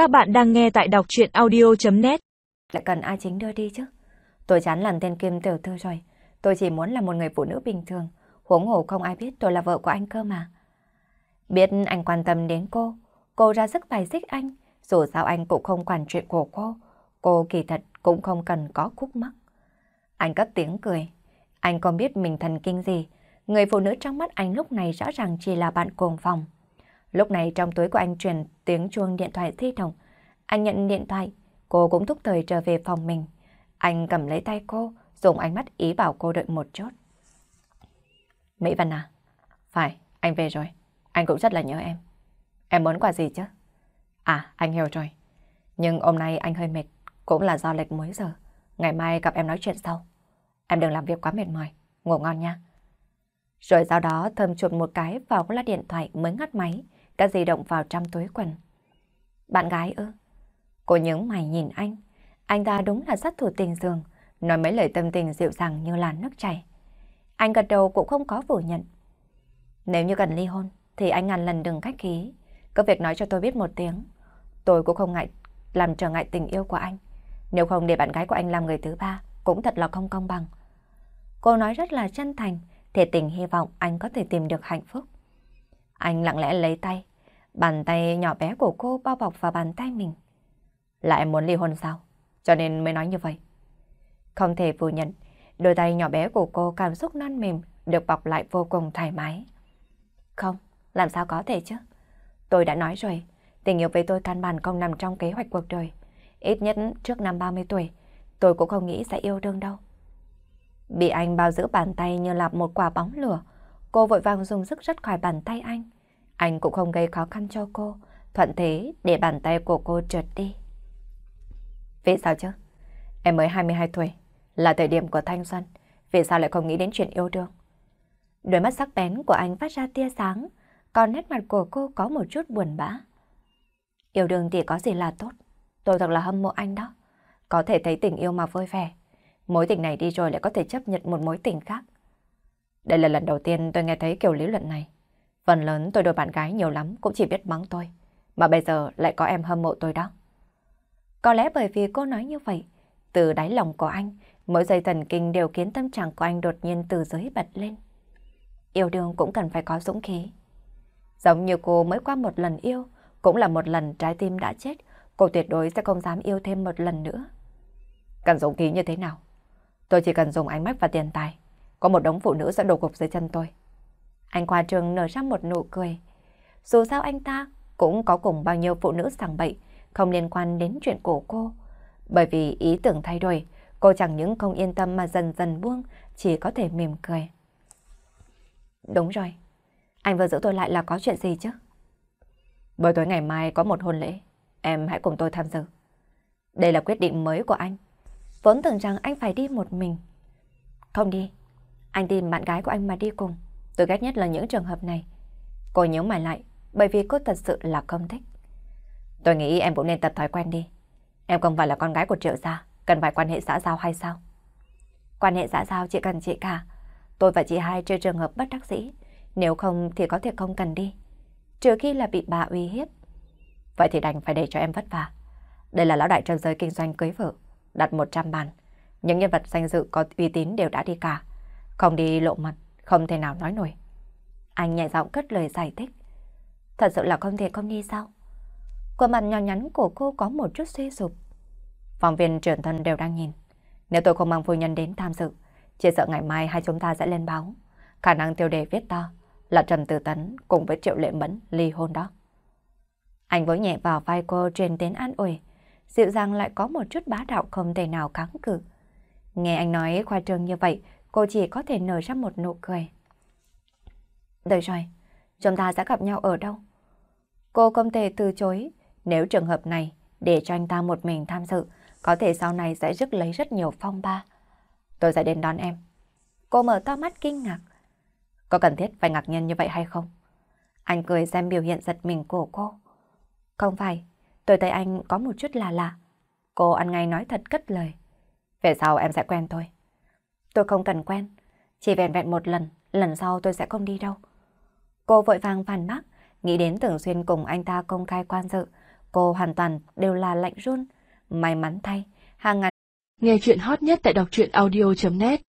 Các bạn đang nghe tại đọc chuyện audio.net Lại cần ai chính đưa đi chứ? Tôi chán làm tên Kim tiểu thư rồi. Tôi chỉ muốn là một người phụ nữ bình thường. Huống hồ không ai biết tôi là vợ của anh cơ mà. Biết anh quan tâm đến cô, cô ra sức bài xích anh. Dù sao anh cũng không quản chuyện của cô. Cô kỳ thật cũng không cần có khúc mắc. Anh cất tiếng cười. Anh không biết mình thần kinh gì. Người phụ nữ trong mắt anh lúc này rõ ràng chỉ là bạn cùng phòng. Lúc này trong túi của anh truyền tiếng chuông điện thoại di động. Anh nhận điện thoại, cô cũng thúc thời trở về phòng mình. Anh cầm lấy tay cô, dùng ánh mắt ý bảo cô đợi một chút. Mỹ Văn à? Phải, anh về rồi. Anh cũng rất là nhớ em. Em muốn quà gì chứ? À, anh hiểu rồi. Nhưng hôm nay anh hơi mệt, cũng là do lệch mới giờ. Ngày mai gặp em nói chuyện sau. Em đừng làm việc quá mệt mỏi, ngủ ngon nha. Rồi sau đó thơm chuột một cái vào lát điện thoại mới ngắt máy, đã di động vào trong túi quần. Bạn gái ư? Cô nhớ mày nhìn anh. Anh ta đúng là sát thủ tình giường, nói mấy lời tâm tình dịu dàng như là nước chảy. Anh gật đầu cũng không có phủ nhận. Nếu như cần ly hôn, thì anh ngàn lần đừng khách khí. Có việc nói cho tôi biết một tiếng. Tôi cũng không ngại làm trở ngại tình yêu của anh. Nếu không để bạn gái của anh làm người thứ ba, cũng thật là không công bằng. Cô nói rất là chân thành, thể tình hy vọng anh có thể tìm được hạnh phúc. Anh lặng lẽ lấy tay, bàn tay nhỏ bé của cô bao bọc vào bàn tay mình. lại muốn ly hôn sao? Cho nên mới nói như vậy. Không thể phủ nhận, đôi tay nhỏ bé của cô cảm xúc non mềm được bọc lại vô cùng thoải mái. Không, làm sao có thể chứ? Tôi đã nói rồi, tình yêu với tôi căn bản không nằm trong kế hoạch cuộc đời. Ít nhất trước năm 30 tuổi, tôi cũng không nghĩ sẽ yêu đương đâu. Bị anh bao giữ bàn tay như là một quả bóng lửa, cô vội vàng dùng sức rất khỏi bàn tay anh. Anh cũng không gây khó khăn cho cô, thuận thế để bàn tay của cô trượt đi. Vì sao chứ? Em mới 22 tuổi, là thời điểm của thanh xuân, vì sao lại không nghĩ đến chuyện yêu đương? Đôi mắt sắc bén của anh phát ra tia sáng, còn nét mặt của cô có một chút buồn bã. Yêu đương thì có gì là tốt, tôi thật là hâm mộ anh đó. Có thể thấy tình yêu mà vui vẻ, mối tình này đi rồi lại có thể chấp nhận một mối tình khác. Đây là lần đầu tiên tôi nghe thấy kiểu lý luận này. Phần lớn tôi đôi bạn gái nhiều lắm cũng chỉ biết mắng tôi, mà bây giờ lại có em hâm mộ tôi đó. Có lẽ bởi vì cô nói như vậy, từ đáy lòng của anh, mỗi giây thần kinh đều khiến tâm trạng của anh đột nhiên từ dưới bật lên. Yêu đương cũng cần phải có dũng khí. Giống như cô mới qua một lần yêu, cũng là một lần trái tim đã chết, cô tuyệt đối sẽ không dám yêu thêm một lần nữa. Cần dũng khí như thế nào? Tôi chỉ cần dùng ánh mắt và tiền tài. Có một đống phụ nữ sẽ đổ gục dưới chân tôi. Anh qua trường nở ra một nụ cười. Dù sao anh ta cũng có cùng bao nhiêu phụ nữ sảng bậy, không liên quan đến chuyện của cô. Bởi vì ý tưởng thay đổi, cô chẳng những không yên tâm mà dần dần buông, chỉ có thể mỉm cười. Đúng rồi, anh vừa giữ tôi lại là có chuyện gì chứ? Buổi tối ngày mai có một hôn lễ, em hãy cùng tôi tham dự. Đây là quyết định mới của anh. Vốn tưởng rằng anh phải đi một mình. Không đi, anh tìm bạn gái của anh mà đi cùng. Tôi ghét nhất là những trường hợp này. Cô nhớ mày lại, bởi vì cô thật sự là không thích. Tôi nghĩ em cũng nên tập thói quen đi. Em không phải là con gái của triệu gia, cần phải quan hệ xã giao hay sao? Quan hệ xã giao chỉ cần chị cả. Tôi và chị hai trừ trường hợp bất đắc dĩ. Nếu không thì có thể không cần đi. Trừ khi là bị bà uy hiếp. Vậy thì đành phải để cho em vất vả. Đây là lão đại trong giới kinh doanh cưới vợ. Đặt 100 bàn. Những nhân vật danh dự có uy tín đều đã đi cả. Không đi lộ mặt, không thể nào nói nổi. Anh nhẹ giọng cất lời giải thích. Thật sự là không thể không đi sao? Khuôn mặt nhỏ nhắn của cô có một chút suy sụp. Phóng viên trưởng thân đều đang nhìn. Nếu tôi không mang phu nhân đến tham dự, chỉ sợ ngày mai hai chúng ta sẽ lên báo. Khả năng tiêu đề viết to là Trần Tử Tấn cùng với Triệu Lệ Mẫn ly hôn đó. Anh vỗ nhẹ vào vai cô truyền đến an ủi, dịu dàng lại có một chút bá đạo không thể nào kháng cự. Nghe anh nói khoa trương như vậy, cô chỉ có thể nở ra một nụ cười. Được rồi, chúng ta sẽ gặp nhau ở đâu? Cô không thể từ chối, nếu trường hợp này để cho anh ta một mình tham dự, có thể sau này sẽ rước lấy rất nhiều phong ba. Tôi sẽ đến đón em. Cô mở to mắt kinh ngạc. Có cần thiết phải ngạc nhiên như vậy hay không? Anh cười xem biểu hiện giật mình của cô. Không phải, tôi thấy anh có một chút là lạ. Cô ăn ngay nói thật cất lời. Về sau em sẽ quen thôi. Tôi không cần quen, chỉ vẹn vẹn một lần, lần sau tôi sẽ không đi đâu. Cô vội vàng phản bác, nghĩ đến thường xuyên cùng anh ta công khai quan dự, cô hoàn toàn đều là lạnh run. May mắn thay, hàng ngàn Nghe chuyện hot nhất tại đọc truyện audio.net